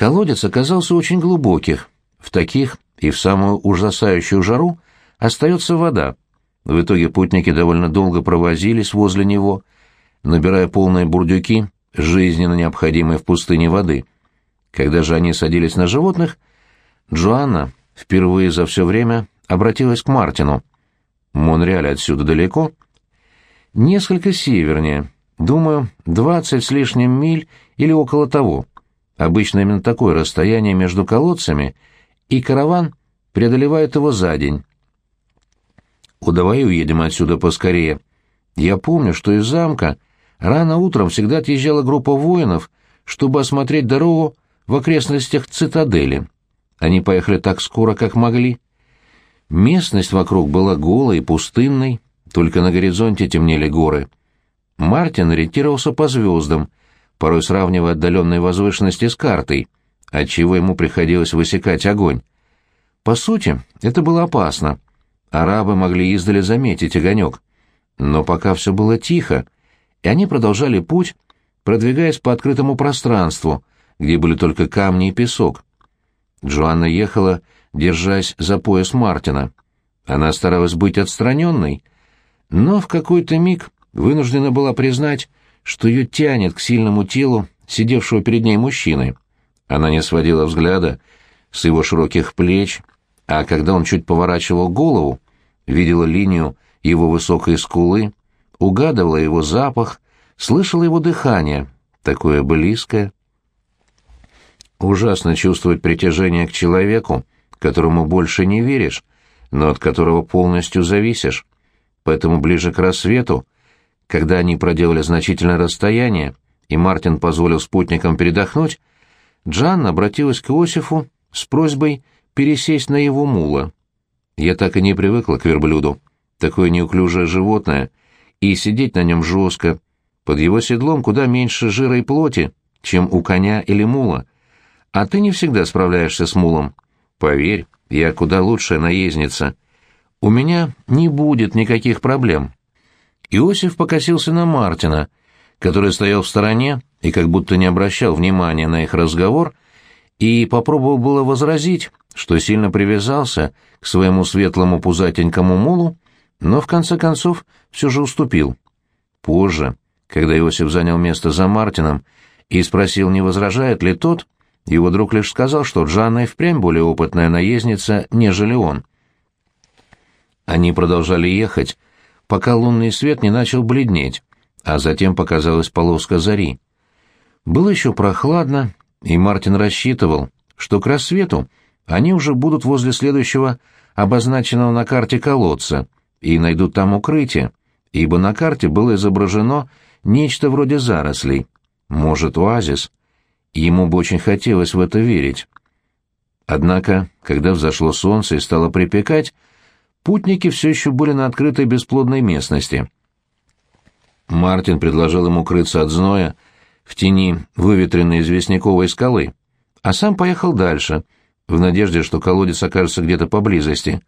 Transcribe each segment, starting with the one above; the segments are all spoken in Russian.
Колодец оказался очень глубоких. В таких и в самую ужасающую жару остается вода. В итоге путники довольно долго провозились возле него, набирая полные бурдюки жизненно необходимой в пустыне воды. Когда же они садились на животных, Джоанна впервые за все время обратилась к Мартину. «Монреаль отсюда далеко?» «Несколько севернее. Думаю, двадцать с лишним миль или около того. Обычно именно такое расстояние между колодцами, и караван преодолевает его за день». «О, уедем отсюда поскорее. Я помню, что из замка рано утром всегда отъезжала группа воинов, чтобы осмотреть дорогу в окрестностях цитадели. Они поехали так скоро, как могли. Местность вокруг была голой и пустынной, только на горизонте темнели горы. Мартин ориентировался по звездам, порой сравнивая отдаленные возвышенности с картой, отчего ему приходилось высекать огонь. По сути, это было опасно. Арабы могли издали заметить огонек. Но пока все было тихо, и они продолжали путь, продвигаясь по открытому пространству, где были только камни и песок. Джоанна ехала, держась за пояс Мартина. Она старалась быть отстраненной, но в какой-то миг вынуждена была признать, что ее тянет к сильному телу сидевшего перед ней мужчины. Она не сводила взгляда с его широких плеч, а когда он чуть поворачивал голову, видела линию его высокой скулы, угадывала его запах, слышала его дыхание, такое близкое. Ужасно чувствовать притяжение к человеку, которому больше не веришь, но от которого полностью зависишь. Поэтому ближе к рассвету, когда они проделали значительное расстояние, и Мартин позволил спутникам передохнуть, Джан обратилась к Иосифу с просьбой пересесть на его мула. Я так и не привыкла к верблюду. Такое неуклюжее животное, и сидеть на нем жестко. Под его седлом куда меньше жира и плоти, чем у коня или мула. А ты не всегда справляешься с мулом. Поверь, я куда лучшая наездница. У меня не будет никаких проблем. Иосиф покосился на Мартина, который стоял в стороне и как будто не обращал внимания на их разговор, и попробовал было возразить, что сильно привязался к своему светлому пузатенькому мулу, но в конце концов все же уступил. Позже, когда Иосиф занял место за Мартином и спросил, не возражает ли тот, его друг лишь сказал, что Джанна и впрямь более опытная наездница, нежели он. Они продолжали ехать, пока лунный свет не начал бледнеть, а затем показалась полоска зари. Было еще прохладно, и Мартин рассчитывал, что к рассвету они уже будут возле следующего обозначенного на карте колодца и найдут там укрытие, ибо на карте было изображено нечто вроде зарослей, может, оазис. Ему бы очень хотелось в это верить. Однако, когда взошло солнце и стало припекать, путники все еще были на открытой бесплодной местности. Мартин предложил им укрыться от зноя в тени выветренной известняковой скалы, а сам поехал дальше — в надежде, что колодец окажется где-то поблизости.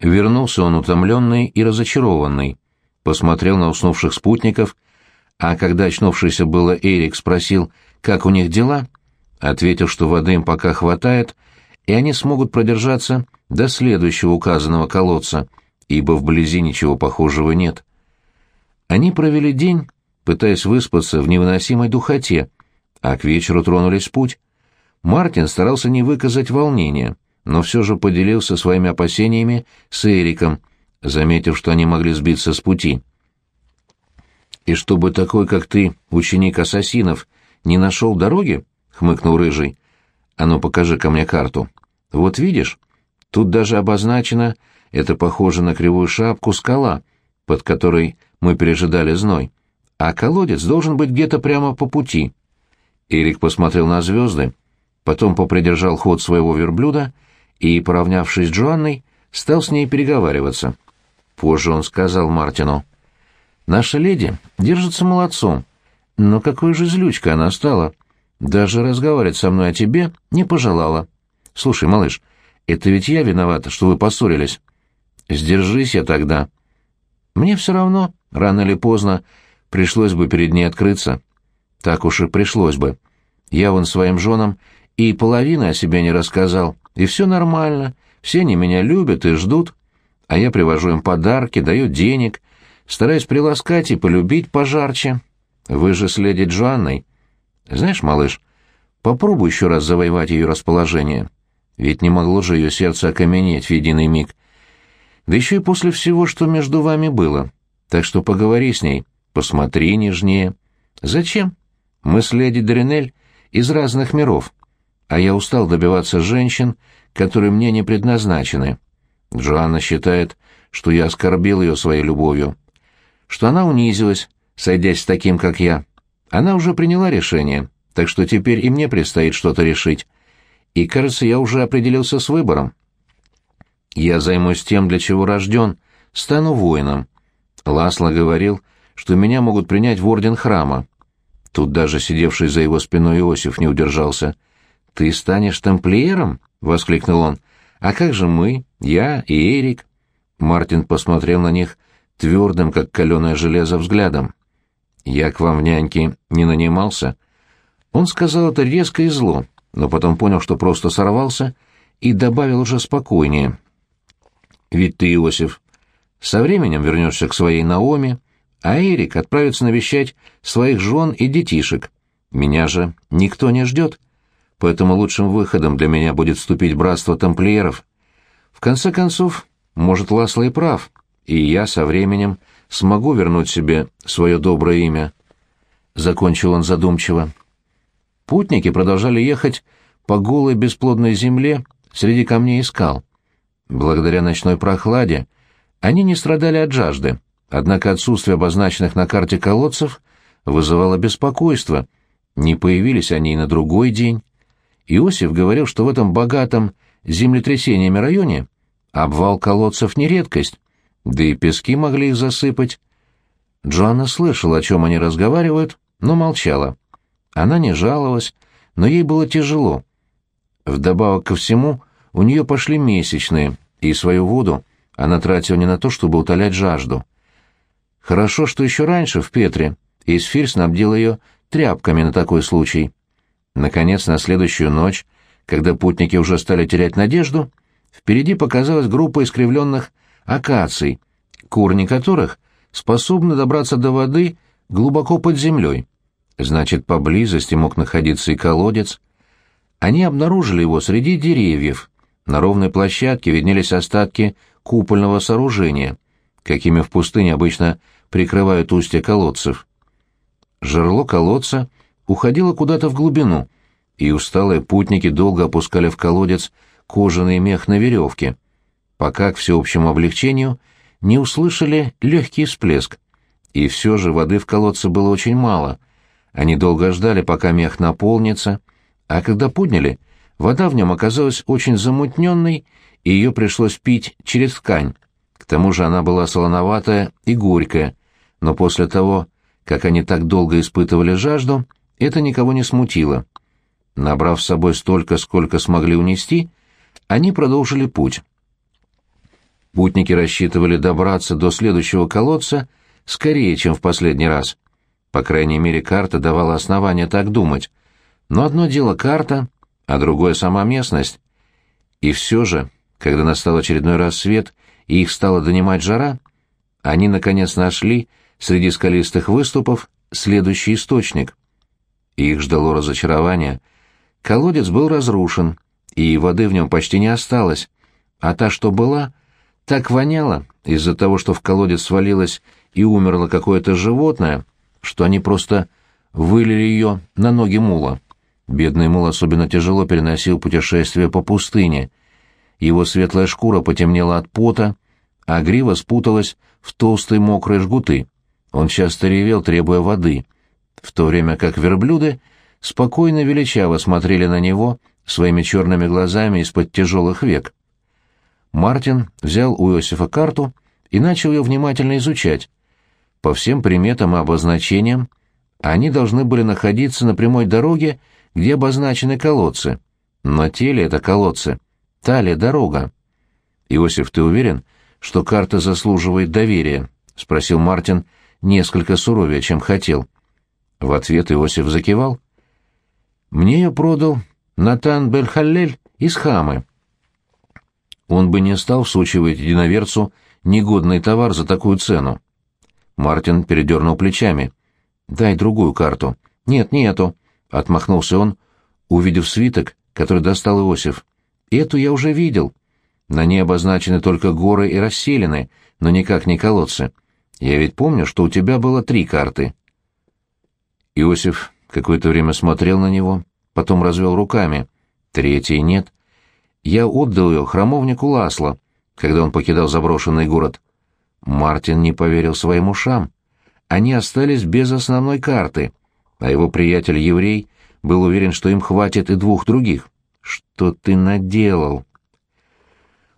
Вернулся он утомленный и разочарованный, посмотрел на уснувших спутников, а когда очнувшийся было Эрик спросил, как у них дела, ответил, что воды им пока хватает, и они смогут продержаться до следующего указанного колодца, ибо вблизи ничего похожего нет. Они провели день, пытаясь выспаться в невыносимой духоте, а к вечеру тронулись в путь. Мартин старался не выказать волнения, но все же поделился своими опасениями с Эриком, заметив, что они могли сбиться с пути. «И чтобы такой, как ты, ученик ассасинов, не нашел дороги?» — хмыкнул Рыжий. «А ну, покажи ко мне карту. Вот видишь, тут даже обозначено, это похоже на кривую шапку скала, под которой мы пережидали зной, а колодец должен быть где-то прямо по пути». Эрик посмотрел на звезды, потом попридержал ход своего верблюда и, поравнявшись с Джоанной, стал с ней переговариваться. Позже он сказал Мартину. «Наша леди держится молодцом, но какой же злючка она стала. Даже разговаривать со мной о тебе не пожелала. Слушай, малыш, это ведь я виновата, что вы поссорились. Сдержись я тогда. Мне все равно, рано или поздно, пришлось бы перед ней открыться. Так уж и пришлось бы. Я вон своим женам и половины о себе не рассказал, и все нормально, все они меня любят и ждут, а я привожу им подарки, даю денег, стараюсь приласкать и полюбить пожарче. Вы же с леди Джоанной. Знаешь, малыш, попробуй еще раз завоевать ее расположение. Ведь не могло же ее сердце окаменеть в единый миг. Да еще и после всего, что между вами было. Так что поговори с ней, посмотри нежнее. Зачем? Мы с леди Дренель из разных миров, а я устал добиваться женщин, которые мне не предназначены. Джоанна считает, что я оскорбил ее своей любовью, что она унизилась, сойдясь с таким, как я. Она уже приняла решение, так что теперь и мне предстоит что-то решить. И, кажется, я уже определился с выбором. Я займусь тем, для чего рожден, стану воином. Ласло говорил, что меня могут принять в орден храма. Тут даже сидевший за его спиной Иосиф не удержался. «Ты станешь тамплиером?» — воскликнул он. «А как же мы, я и Эрик?» Мартин посмотрел на них твердым, как каленое железо, взглядом. «Я к вам в няньки не нанимался». Он сказал это резко и зло, но потом понял, что просто сорвался, и добавил уже спокойнее. «Ведь ты, Иосиф, со временем вернешься к своей Наоми, а Эрик отправится навещать своих жен и детишек. Меня же никто не ждет, поэтому лучшим выходом для меня будет вступить в братство тамплиеров. В конце концов, может, Ласло и прав, и я со временем смогу вернуть себе свое доброе имя. Закончил он задумчиво. Путники продолжали ехать по голой бесплодной земле среди камней и скал. Благодаря ночной прохладе они не страдали от жажды, однако отсутствие обозначенных на карте колодцев вызывало беспокойство. Не появились они и на другой день. Иосиф говорил, что в этом богатом землетрясениями районе обвал колодцев не редкость, да и пески могли их засыпать. Джоанна слышала, о чем они разговаривают, но молчала. Она не жаловалась, но ей было тяжело. Вдобавок ко всему, у нее пошли месячные, и свою воду она тратила не на то, чтобы утолять жажду. Хорошо, что еще раньше в Петре Исфирь снабдил ее тряпками на такой случай. Наконец, на следующую ночь, когда путники уже стали терять надежду, впереди показалась группа искривленных акаций, корни которых способны добраться до воды глубоко под землей. Значит, поблизости мог находиться и колодец. Они обнаружили его среди деревьев. На ровной площадке виднелись остатки купольного сооружения, какими в пустыне обычно прикрывают устья колодцев. Жерло колодца уходило куда-то в глубину, и усталые путники долго опускали в колодец кожаный мех на веревке, пока, к всеобщему облегчению, не услышали легкий всплеск. И все же воды в колодце было очень мало. Они долго ждали, пока мех наполнится, а когда подняли, вода в нем оказалась очень замутненной, и ее пришлось пить через ткань. К тому же она была солоноватая и горькая, но после того, как они так долго испытывали жажду, это никого не смутило. Набрав с собой столько, сколько смогли унести, они продолжили путь. Путники рассчитывали добраться до следующего колодца скорее, чем в последний раз. По крайней мере, карта давала основания так думать. Но одно дело карта, а другое сама местность. И все же, когда настал очередной рассвет и их стала донимать жара, они, наконец, нашли среди скалистых выступов следующий источник. Их ждало разочарование. Колодец был разрушен, и воды в нем почти не осталось, а та, что была, так воняла из-за того, что в колодец свалилось и умерло какое-то животное, что они просто вылили ее на ноги мула. Бедный мул особенно тяжело переносил путешествие по пустыне. Его светлая шкура потемнела от пота, а грива спуталась в толстые мокрые жгуты. Он часто ревел, требуя воды, в то время как верблюды спокойно величаво смотрели на него своими черными глазами из-под тяжелых век. Мартин взял у Иосифа карту и начал ее внимательно изучать. По всем приметам и обозначениям они должны были находиться на прямой дороге, где обозначены колодцы. Но те ли это колодцы? Та ли дорога? Иосиф, ты уверен, что карта заслуживает доверия? — спросил Мартин несколько суровее, чем хотел. В ответ Иосиф закивал. «Мне ее продал Натан Бельхаллель из Хамы. Он бы не стал всучивать единоверцу негодный товар за такую цену. Мартин передернул плечами. «Дай другую карту». «Нет, не эту», — отмахнулся он, увидев свиток, который достал Иосиф. «Эту я уже видел. На ней обозначены только горы и расселены, но никак не колодцы. Я ведь помню, что у тебя было три карты». Иосиф какое-то время смотрел на него, потом развел руками. Третьей нет. Я отдал ее храмовнику Ласло, когда он покидал заброшенный город. Мартин не поверил своим ушам. Они остались без основной карты, а его приятель-еврей был уверен, что им хватит и двух других. «Что ты наделал?»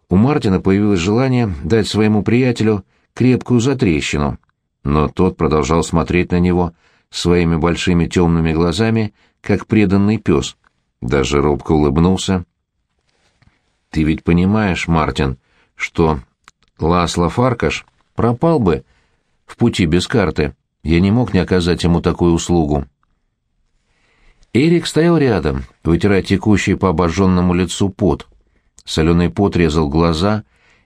У Мартина появилось желание дать своему приятелю крепкую затрещину, но тот продолжал смотреть на него своими большими темными глазами, как преданный пес. Даже робко улыбнулся. «Ты ведь понимаешь, Мартин, что Ласло Фаркаш пропал бы в пути без карты. Я не мог не оказать ему такую услугу». Эрик стоял рядом, вытирая текущий по обожженному лицу пот. Соленый пот резал глаза,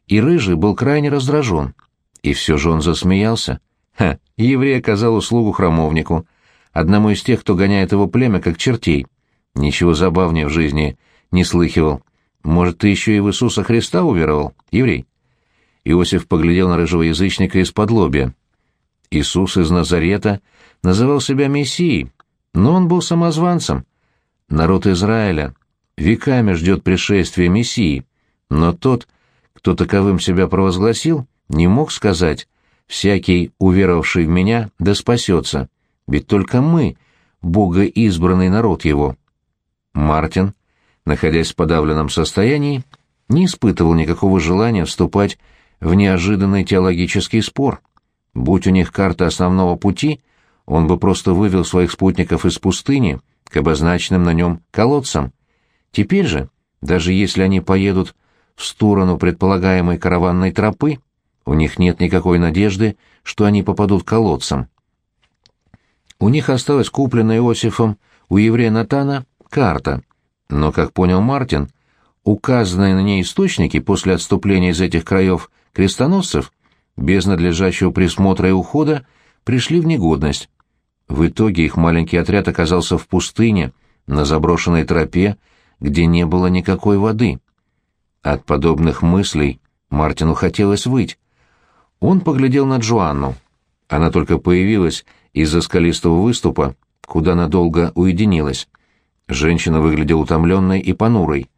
и Рыжий был крайне раздражен. И все же он засмеялся. Ха, еврей оказал услугу храмовнику, одному из тех, кто гоняет его племя как чертей. Ничего забавнее в жизни не слыхивал. Может, ты еще и в Иисуса Христа уверовал, еврей? Иосиф поглядел на рыжего язычника из-под лобья. Иисус из Назарета называл себя Мессией, но он был самозванцем. Народ Израиля веками ждет пришествия Мессии, но тот, кто таковым себя провозгласил, не мог сказать «всякий, уверовавший в меня, да спасется», ведь только мы — богоизбранный народ его. Мартин, находясь в подавленном состоянии, не испытывал никакого желания вступать в неожиданный теологический спор. Будь у них карта основного пути, он бы просто вывел своих спутников из пустыни к обозначенным на нем колодцам. Теперь же, даже если они поедут в сторону предполагаемой караванной тропы, у них нет никакой надежды, что они попадут к колодцам. У них осталась купленная Иосифом у еврея Натана карта, но, как понял Мартин, указанные на ней источники после отступления из этих краев крестоносцев без надлежащего присмотра и ухода пришли в негодность. В итоге их маленький отряд оказался в пустыне, на заброшенной тропе, где не было никакой воды. От подобных мыслей Мартину хотелось выть. Он поглядел на Джоанну. Она только появилась из-за скалистого выступа, куда надолго уединилась. Женщина выглядела утомленной и понурой.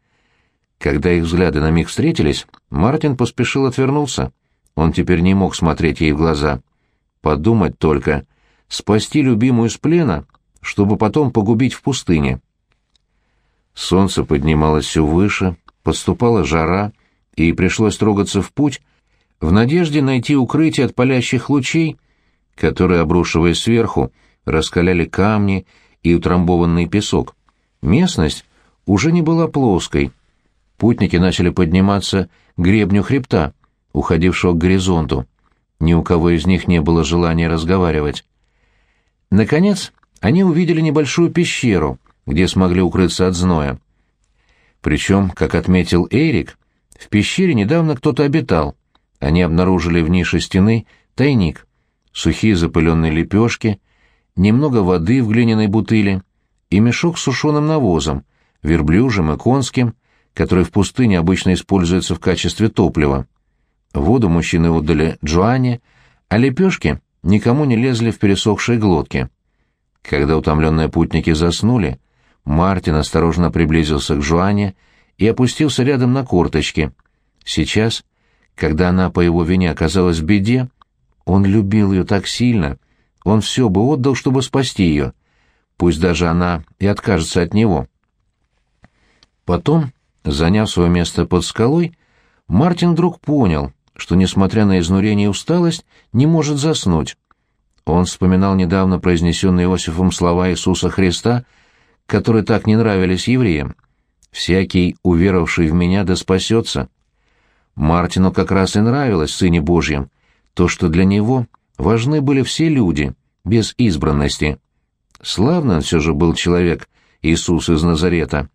Когда их взгляды на миг встретились, Мартин поспешил отвернуться. Он теперь не мог смотреть ей в глаза. Подумать только, спасти любимую из плена, чтобы потом погубить в пустыне. Солнце поднималось все выше, подступала жара, и пришлось трогаться в путь в надежде найти укрытие от палящих лучей, которые, обрушиваясь сверху, раскаляли камни и утрамбованный песок. Местность уже не была плоской. Путники начали подниматься к гребню хребта, уходившего к горизонту. Ни у кого из них не было желания разговаривать. Наконец, они увидели небольшую пещеру, где смогли укрыться от зноя. Причем, как отметил Эрик, в пещере недавно кто-то обитал. Они обнаружили в нише стены тайник, сухие запыленные лепешки, немного воды в глиняной бутыли и мешок с сушеным навозом, верблюжим и конским, который в пустыне обычно используется в качестве топлива. Воду мужчины отдали Джоанне, а лепешки никому не лезли в пересохшие глотки. Когда утомленные путники заснули, Мартин осторожно приблизился к Жуане и опустился рядом на корточки. Сейчас, когда она по его вине оказалась в беде, он любил ее так сильно, он все бы отдал, чтобы спасти ее, пусть даже она и откажется от него. Потом, заняв свое место под скалой, Мартин вдруг понял, что, несмотря на изнурение и усталость, не может заснуть. Он вспоминал недавно произнесенные Иосифом слова Иисуса Христа, которые так не нравились евреям. «Всякий, уверовавший в меня, да спасется». Мартину как раз и нравилось Сыне Божьем, то, что для него важны были все люди, без избранности. Славно он все же был человек, Иисус из Назарета.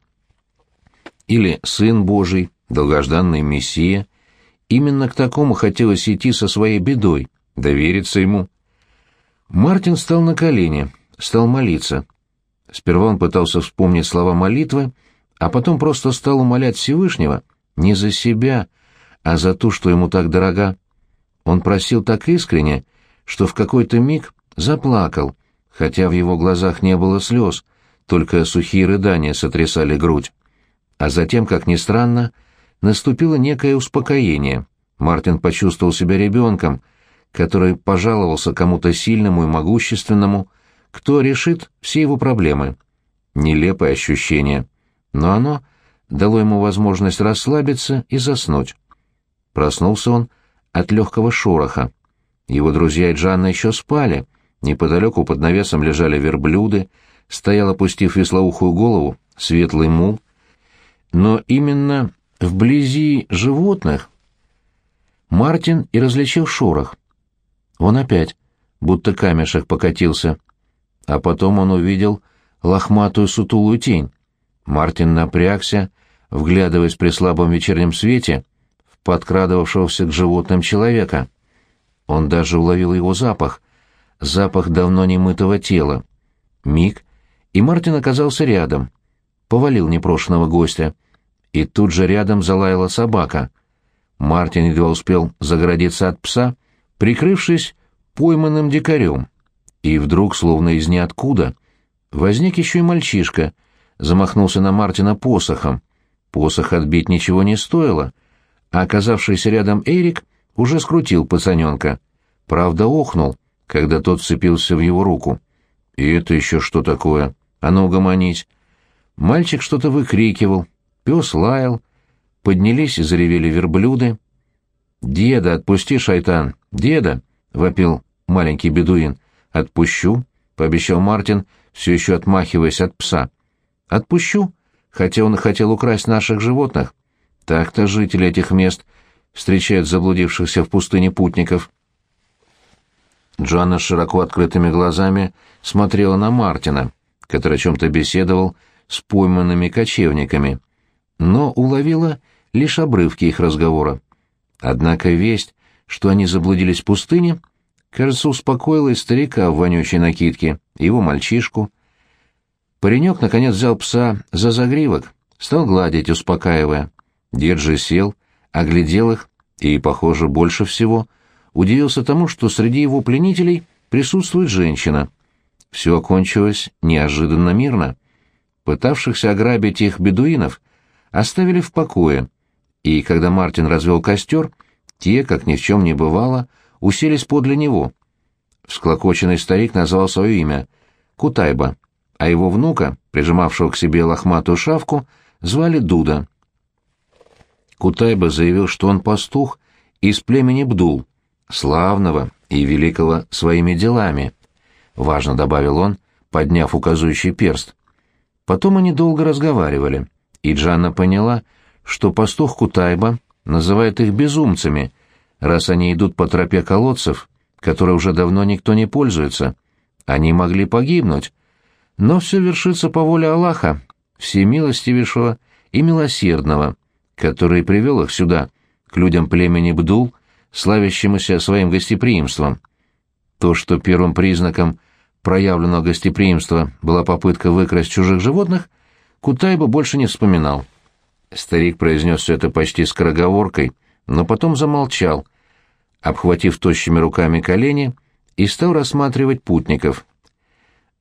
Или Сын Божий, долгожданный Мессия. Именно к такому хотелось идти со своей бедой, довериться ему. Мартин стал на колени, стал молиться. Сперва он пытался вспомнить слова молитвы, а потом просто стал умолять Всевышнего не за себя, а за ту, что ему так дорога. Он просил так искренне, что в какой-то миг заплакал, хотя в его глазах не было слез, только сухие рыдания сотрясали грудь. А затем, как ни странно, наступило некое успокоение. Мартин почувствовал себя ребенком, который пожаловался кому-то сильному и могущественному, кто решит все его проблемы. Нелепое ощущение, но оно дало ему возможность расслабиться и заснуть. Проснулся он от легкого шороха. Его друзья и Джанна еще спали. Неподалеку под навесом лежали верблюды, стоял, опустив веслоухую голову, светлый мул. Но именно вблизи животных Мартин и различил шорох. Он опять, будто камешек покатился. А потом он увидел лохматую сутулую тень. Мартин напрягся, вглядываясь при слабом вечернем свете в подкрадывавшегося к животным человека. Он даже уловил его запах, запах давно немытого тела. Миг, и Мартин оказался рядом, повалил непрошенного гостя, и тут же рядом залаяла собака. Мартин едва успел загородиться от пса, прикрывшись пойманным дикарем. И вдруг, словно из ниоткуда, возник еще и мальчишка, замахнулся на Мартина посохом. Посох отбить ничего не стоило, а оказавшийся рядом Эрик уже скрутил пацаненка. Правда, охнул, когда тот вцепился в его руку. «И это еще что такое? А ну, угомонись!» Мальчик что-то выкрикивал, пес лаял, поднялись и заревели верблюды. «Деда, отпусти, шайтан! Деда!» — вопил маленький бедуин. «Отпущу», — пообещал Мартин, все еще отмахиваясь от пса. «Отпущу, хотя он хотел украсть наших животных. Так-то жители этих мест встречают заблудившихся в пустыне путников». Джоанна с широко открытыми глазами смотрела на Мартина, который о чем-то беседовал с пойманными кочевниками, но уловила лишь обрывки их разговора. Однако весть, что они заблудились в пустыне, кажется, успокоила и старика в вонючей накидке, его мальчишку. Паренек, наконец, взял пса за загривок, стал гладить, успокаивая. Дед же сел, оглядел их и, похоже, больше всего удивился тому, что среди его пленителей присутствует женщина. Все окончилось неожиданно мирно. Пытавшихся ограбить их бедуинов оставили в покое, и когда Мартин развел костер, те, как ни в чем не бывало, уселись подле него. Всклокоченный старик назвал свое имя — Кутайба, а его внука, прижимавшего к себе лохматую шавку, звали Дуда. Кутайба заявил, что он пастух из племени Бдул, славного и великого своими делами. Важно, добавил он, подняв указующий перст. Потом они долго разговаривали, и Джанна поняла, что пастух Кутайба называет их безумцами, раз они идут по тропе колодцев, которой уже давно никто не пользуется. Они могли погибнуть. Но все вершится по воле Аллаха, всемилостивейшего и милосердного, который привел их сюда, к людям племени Бдул, славящемуся своим гостеприимством. То, что первым признаком проявленного гостеприимства была попытка выкрасть чужих животных, Кутайба больше не вспоминал. Старик произнес все это почти скороговоркой, но потом замолчал, обхватив тощими руками колени, и стал рассматривать путников.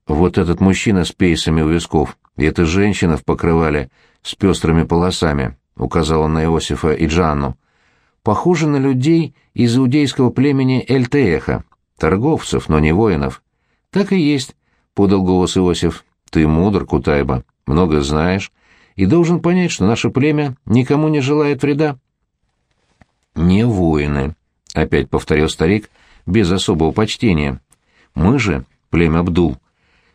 Вот этот мужчина с пейсами у висков, и эта женщина в покрывале с пестрыми полосами, указал он на Иосифа и Джанну, похожи на людей из иудейского племени Эльтееха, торговцев, но не воинов. Так и есть, подал голос Иосиф. Ты мудр, Кутайба, много знаешь, и должен понять, что наше племя никому не желает вреда. «Не воины», — опять повторил старик, без особого почтения. «Мы же, племя Абдул,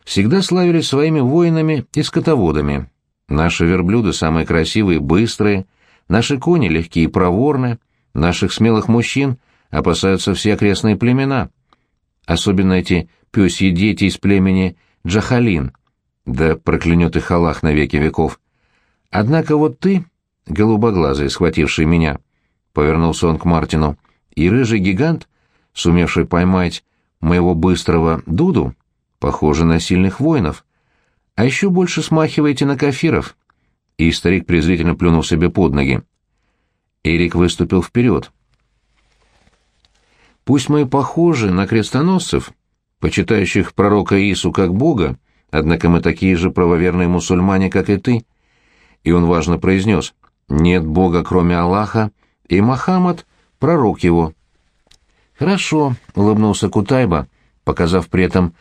всегда славились своими воинами и скотоводами. Наши верблюды самые красивые и быстрые, наши кони легкие и проворные, наших смелых мужчин опасаются все окрестные племена. Особенно эти пёсьи дети из племени Джахалин, да проклянет их Аллах на веки веков. Однако вот ты голубоглазый, схвативший меня. Повернулся он к Мартину. И рыжий гигант, сумевший поймать моего быстрого Дуду, похоже на сильных воинов. А еще больше смахиваете на кафиров. И старик презрительно плюнул себе под ноги. Эрик выступил вперед. Пусть мы похожи на крестоносцев, почитающих пророка Иису как Бога, однако мы такие же правоверные мусульмане, как и ты. И он важно произнес, нет Бога, кроме Аллаха, и Мохаммад — пророк его. Хорошо, — улыбнулся Кутайба, показав при этом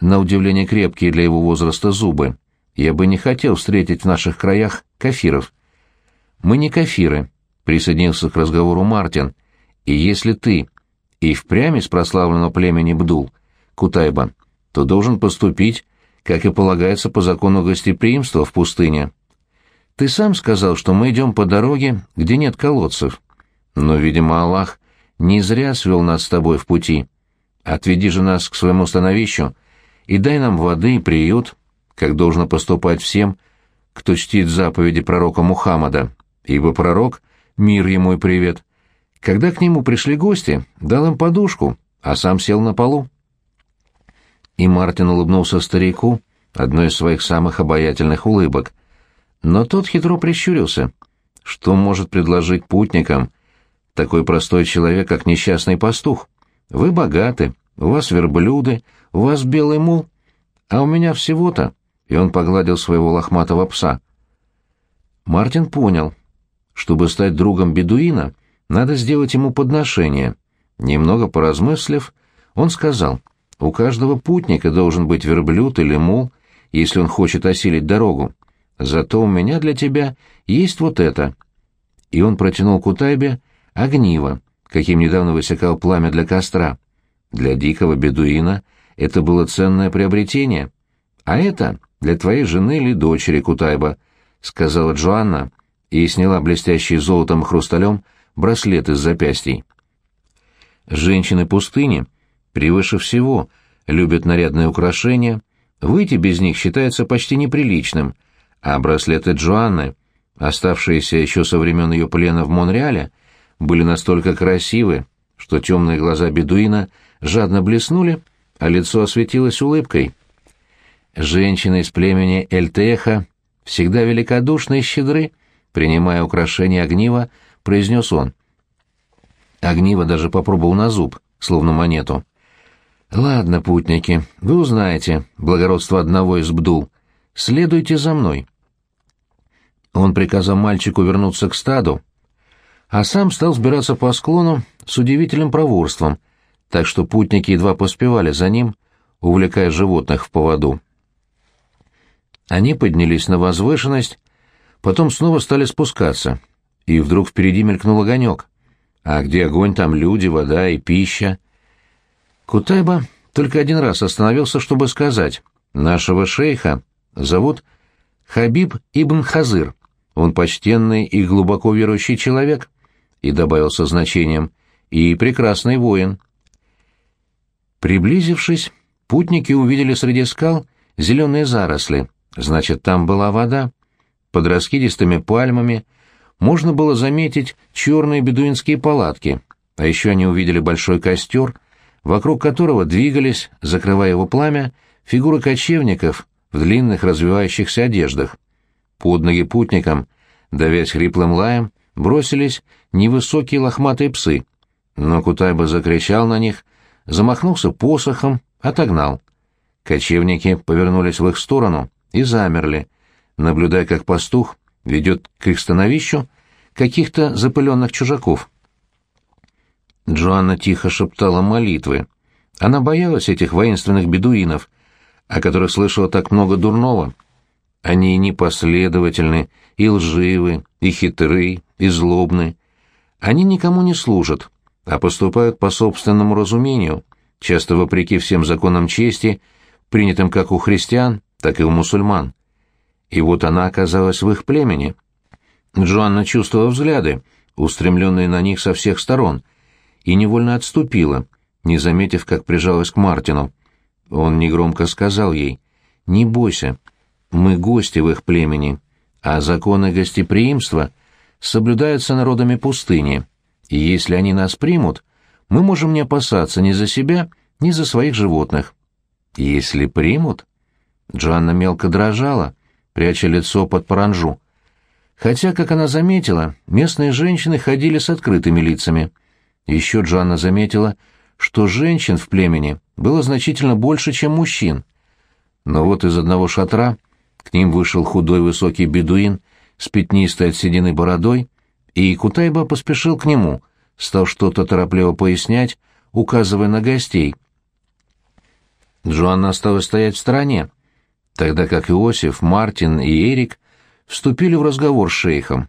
на удивление крепкие для его возраста зубы. Я бы не хотел встретить в наших краях кафиров. Мы не кафиры, — присоединился к разговору Мартин. И если ты и впрямь из прославленного племени Бдул, Кутайба, то должен поступить, как и полагается по закону гостеприимства в пустыне. Ты сам сказал, что мы идем по дороге, где нет колодцев. Но, видимо, Аллах не зря свел нас с тобой в пути. Отведи же нас к своему становищу и дай нам воды и приют, как должно поступать всем, кто чтит заповеди пророка Мухаммада, ибо пророк, мир ему и привет, когда к нему пришли гости, дал им подушку, а сам сел на полу. И Мартин улыбнулся старику, одной из своих самых обаятельных улыбок. Но тот хитро прищурился. Что может предложить путникам такой простой человек, как несчастный пастух? Вы богаты, у вас верблюды, у вас белый мул, а у меня всего-то... И он погладил своего лохматого пса. Мартин понял, чтобы стать другом бедуина — надо сделать ему подношение. Немного поразмыслив, он сказал, у каждого путника должен быть верблюд или мул, если он хочет осилить дорогу. Зато у меня для тебя есть вот это. И он протянул Кутайбе огниво, каким недавно высекал пламя для костра. Для дикого бедуина это было ценное приобретение. А это для твоей жены или дочери, Кутайба, — сказала Джоанна и сняла блестящий золотом хрусталем браслет из запястий. Женщины пустыни превыше всего любят нарядные украшения, выйти без них считается почти неприличным, а браслеты Джоанны, оставшиеся еще со времен ее плена в Монреале, были настолько красивы, что темные глаза бедуина жадно блеснули, а лицо осветилось улыбкой. Женщины из племени Эльтеха всегда великодушны и щедры, принимая украшения огнива произнес он. Огниво даже попробовал на зуб, словно монету. «Ладно, путники, вы узнаете благородство одного из бдул. Следуйте за мной». Он приказал мальчику вернуться к стаду, а сам стал сбираться по склону с удивительным проворством, так что путники едва поспевали за ним, увлекая животных в поводу. Они поднялись на возвышенность, потом снова стали спускаться — и вдруг впереди мелькнул огонек. А где огонь, там люди, вода и пища. Кутайба только один раз остановился, чтобы сказать, нашего шейха зовут Хабиб ибн Хазыр. Он почтенный и глубоко верующий человек, и добавил со значением, и прекрасный воин. Приблизившись, путники увидели среди скал зеленые заросли, значит, там была вода. Под раскидистыми пальмами — можно было заметить черные бедуинские палатки, а еще они увидели большой костер, вокруг которого двигались, закрывая его пламя, фигуры кочевников в длинных развивающихся одеждах. Под ноги путникам, давясь хриплым лаем, бросились невысокие лохматые псы, но Кутайба закричал на них, замахнулся посохом, отогнал. Кочевники повернулись в их сторону и замерли, наблюдая, как пастух ведет к их становищу каких-то запыленных чужаков. Джоанна тихо шептала молитвы. Она боялась этих воинственных бедуинов, о которых слышала так много дурного. Они и непоследовательны, и лживы, и хитры, и злобны. Они никому не служат, а поступают по собственному разумению, часто вопреки всем законам чести, принятым как у христиан, так и у мусульман. И вот она оказалась в их племени. Джоанна чувствовала взгляды, устремленные на них со всех сторон, и невольно отступила, не заметив, как прижалась к Мартину. Он негромко сказал ей, «Не бойся, мы гости в их племени, а законы гостеприимства соблюдаются народами пустыни, и если они нас примут, мы можем не опасаться ни за себя, ни за своих животных. Если примут? Джоанна мелко дрожала, пряча лицо под паранжу. Хотя, как она заметила, местные женщины ходили с открытыми лицами. Еще Джоанна заметила, что женщин в племени было значительно больше, чем мужчин. Но вот из одного шатра к ним вышел худой высокий бедуин с пятнистой от седины бородой, и Кутайба поспешил к нему, стал что-то торопливо пояснять, указывая на гостей. Джоанна осталась стоять в стороне, тогда как Иосиф, Мартин и Эрик вступили в разговор с шейхом.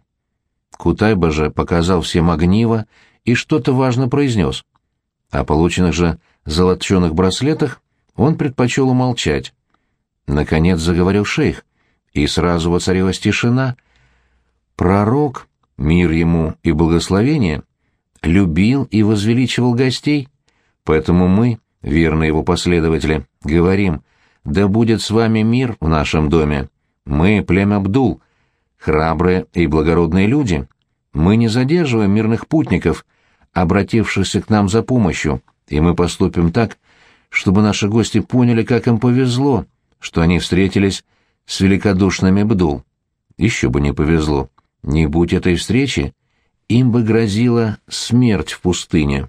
Кутайба же показал всем огниво и что-то важно произнес. О полученных же золоченых браслетах он предпочел умолчать. Наконец заговорил шейх, и сразу воцарилась тишина. Пророк, мир ему и благословение, любил и возвеличивал гостей, поэтому мы, верные его последователи, говорим, да будет с вами мир в нашем доме. Мы, племя Абдул, храбрые и благородные люди. Мы не задерживаем мирных путников, обратившихся к нам за помощью, и мы поступим так, чтобы наши гости поняли, как им повезло, что они встретились с великодушными Бдул. Еще бы не повезло. Не будь этой встречи, им бы грозила смерть в пустыне.